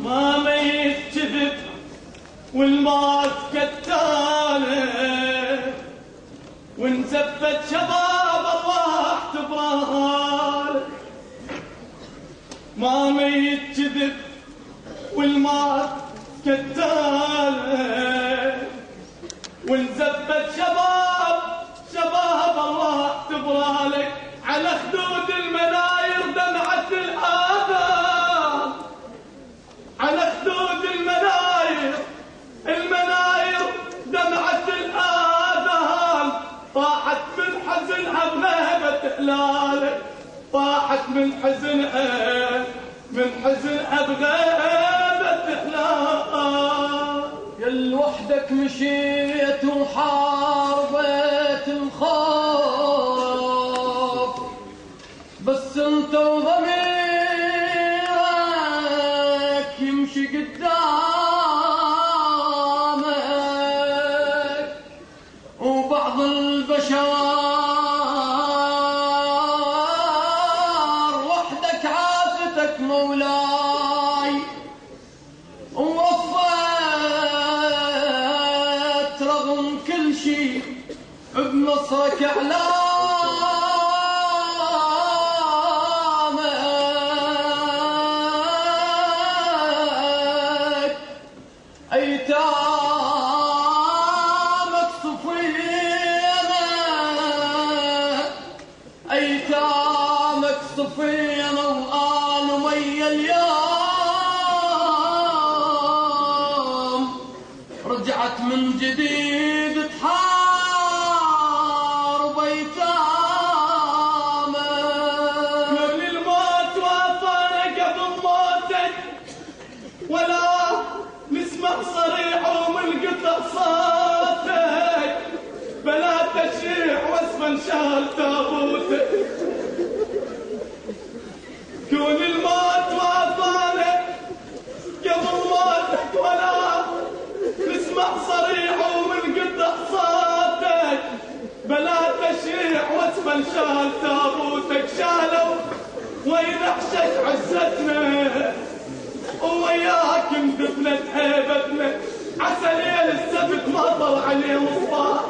ما ميت كذب والموت كتانه وانزفت شباب الله تبرهان ما ميت كذب والموت كتانه وانزفت شباب شباب الله تبرالك على خدود طاحت من حزنها بغيبة هلالك طاحت من حزنها من حزنها بغيبة هلالك يا وحدك مشيت وحاربت ووفيت رغم كل شي بنصرك اعلامك ايتامك صفينا ايتامك صفينا شال تابوتك كون الموت وافانا قبل موتك ولا. نسمع صريح ومن قطع صوتك بلا تشريح واسفا شال تابوتك شالوا. حشت عزتنا وياك اندفنت هيبتنا عسى ليل السبت ما طلع عليه مصباح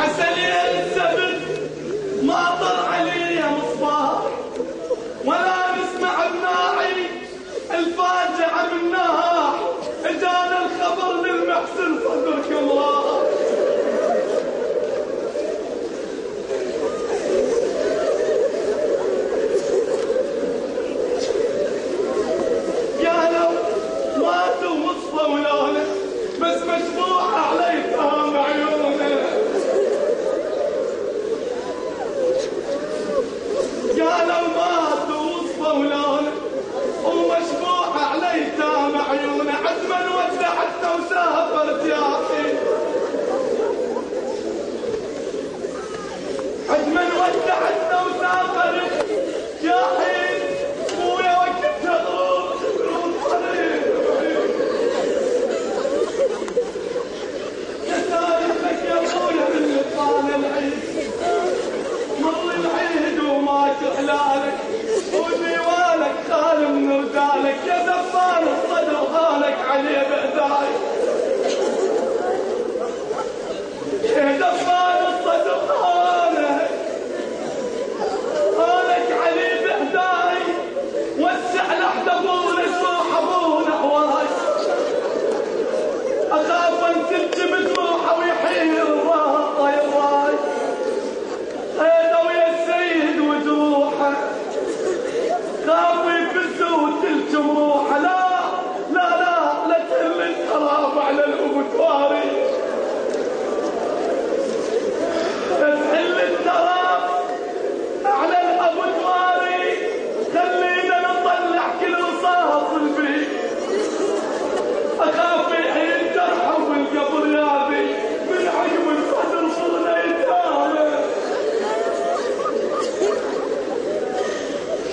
عسى ليل السبت ما طلع عليه مصباح. ولا نسمع الناعي الفاجعة من ناح. إجانا الخبر للمحسن صدرك الله. يا لو ماتوا وصفوا لونه بس مشبوع علي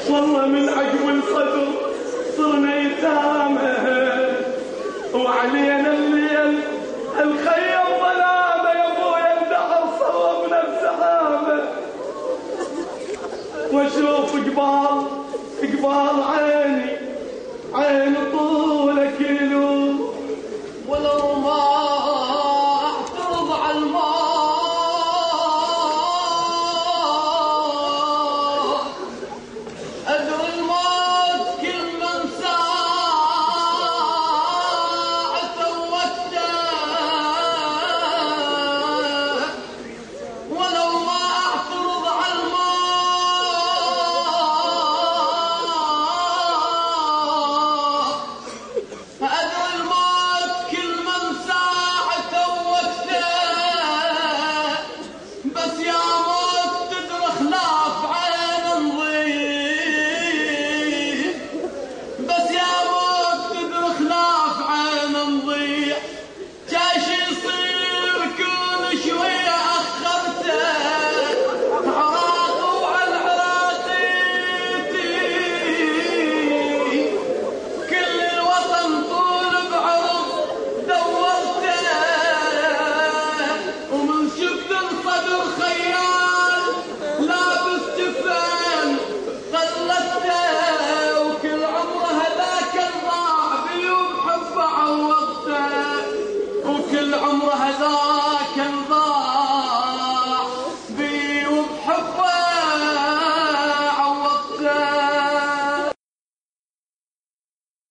والله من عقب الصدر صرنا يتامى. وعلينا الليل الخيم ظلامه يا ابويا الدهر صوبنا بسحابه واشوف قبال قبال عيني. العمر هزار